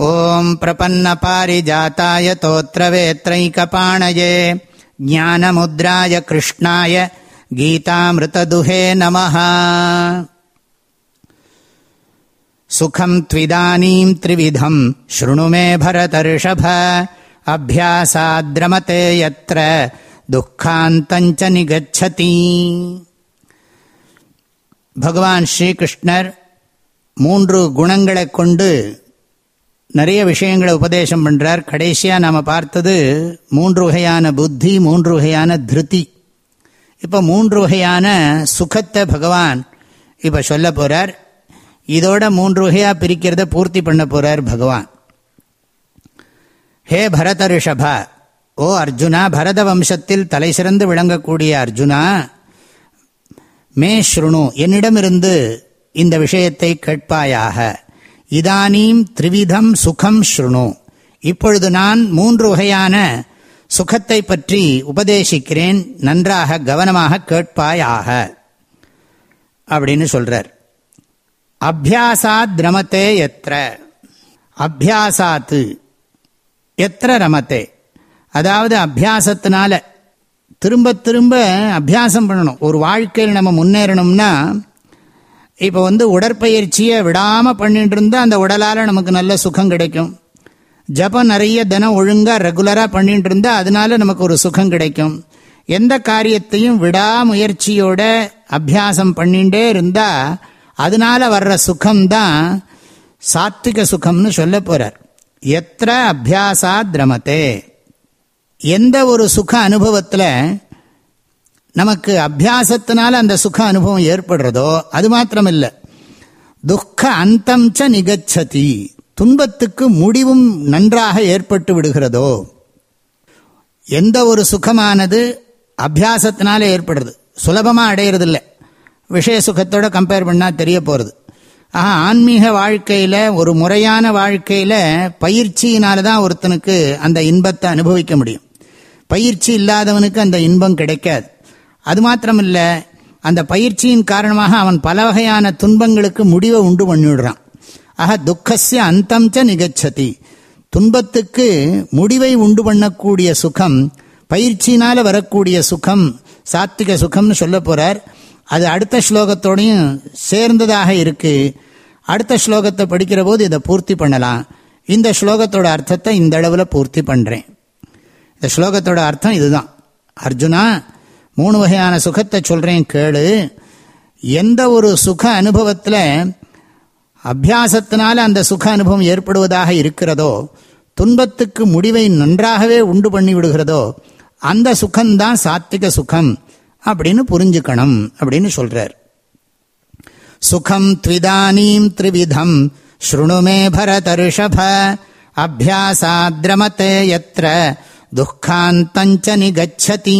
ॐ प्रपन्नपारिजाताय तोत्रवेत्रैकपाणये ज्ञानमुद्राय कृष्णाय गीतामृतदुहे नमः सुखम् त्विदानीम् त्रिविधम् शृणु मे भरतर्षभ अभ्यासाद्रमते यत्र துக்காந்தஞ்ச நிகச்சதி பகவான் ஸ்ரீகிருஷ்ணர் மூன்று குணங்களை கொண்டு நிறைய விஷயங்களை உபதேசம் பண்ணுறார் கடைசியாக நாம் பார்த்தது மூன்று வகையான புத்தி மூன்று வகையான திருதி இப்போ மூன்று வகையான சுகத்தை பகவான் இப்போ சொல்ல போகிறார் இதோட மூன்று வகையாக பிரிக்கிறத பூர்த்தி பண்ண போகிறார் பகவான். ஹே பரத ரிஷபா ஓ அர்ஜுனா பரத வம்சத்தில் தலை சிறந்து விளங்கக்கூடிய அர்ஜுனா மே ஸ்ருணு என்னிடமிருந்து இந்த விஷயத்தை கேட்பாயாக. இதானீம் த்ரிவிதம் சுகம் ஸ்ருணு இப்பொழுது நான் மூன்று வகையான சுகத்தை பற்றி உபதேசிக்கிறேன். நன்றாக கவனமாக கேட்பாயாக. அப்படின்னு சொல்றார். அபியாசாத் ரமத்தே எத்திர அபியாசாத்து. எத்திர ரமத்தே. அதாவது அபியாசத்தினால திரும்ப திரும்ப அபியாசம் பண்ணணும். ஒரு வாழ்க்கையில் நம்ம முன்னேறணும்னா இப்போ வந்து உடற்பயிற்சியை விடாமல் பண்ணிட்டு இருந்தால் அந்த உடலால் நமக்கு நல்ல சுகம் கிடைக்கும். ஜபம் நிறைய தினம் ஒழுங்காக ரெகுலராக பண்ணிட்டு இருந்தால் அதனால நமக்கு ஒரு சுகம் கிடைக்கும். எந்த காரியத்தையும் விடாமுயற்சியோட அபியாசம் பண்ணிகிட்டே இருந்தால் அதனால வர்ற சுகம்தான் சாத்விக சுகம்னு சொல்ல போகிறார் எத்த அபியாசா திரமத்தே எந்த ஒரு சுக அனுபவத்தில் நமக்கு அபியாசத்தினால அந்த சுக அனுபவம் ஏற்படுறதோ அது மாத்திரம் இல்லை துக்க அந்தம் ச நிகச்சதி. துன்பத்துக்கு முடிவும் நன்றாக ஏற்பட்டு விடுகிறதோ எந்த ஒரு சுகமானது அபியாசத்தினால ஏற்படுறது. சுலபமாக அடையிறது இல்லை விஷய சுகத்தோட கம்பேர் பண்ணால் தெரிய போகிறது ஆஹா ஆன்மீக வாழ்க்கையில் ஒரு முறையான வாழ்க்கையில் பயிற்சியினால தான் ஒருத்தனுக்கு அந்த இன்பத்தை அனுபவிக்க முடியும். பயிற்சி இல்லாதவனுக்கு அந்த இன்பம் கிடைக்காது. அது மாத்திரமில்லை அந்த பயிற்சியின் காரணமாக அவன் பல வகையான துன்பங்களுக்கு முடிவை உண்டு பண்ணிவிடுறான். ஆக துக்கசிய அந்தம் ச நிகச்சதி. துன்பத்துக்கு முடிவை உண்டு பண்ணக்கூடிய சுகம் பயிற்சியினால் வரக்கூடிய சுகம் சாத்விக சுகம்னு சொல்ல போகிறார் அது அடுத்த ஸ்லோகத்தோடையும் சேர்ந்ததாக இருக்கு. அடுத்த ஸ்லோகத்தை படிக்கிற போது இதை பூர்த்தி பண்ணலாம். இந்த ஸ்லோகத்தோட அர்த்தத்தை இந்த அளவில் பூர்த்தி பண்ணுறேன் இந்த ஸ்லோகத்தோட அர்த்தம் இதுதான். அர்ஜுனா மூணு வகையான சுகத்தை சொல்கிறேன் கேளு. எந்த ஒரு சுக அனுபவத்தில் அபியாசத்தினால அந்த சுக அனுபவம் ஏற்படுவதாக இருக்கிறதோ துன்பத்துக்கு முடிவை நன்றாகவே உண்டு பண்ணி விடுகிறதோ அந்த சுகம்தான் சாத்விக சுகம் அப்படின்னு புரிஞ்சுக்கணும் அப்படின்னு சொல்றார். சுகம் த்விதானீம் த்ரிவிதம். ஸ்ருணுமே பரதருஷப. அபியாசாத்ரமத்தே எத்திர துக்காந்தஞ்ச நிகச்சதி.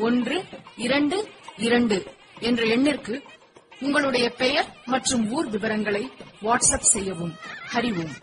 ஒன்று இரண்டு இரண்டு என்ற எண்ணிற்கு உங்களுடைய பெயர் மற்றும் ஊர் விவரங்களை வாட்ஸ்அப் செய்யவும் ஹரிவோம்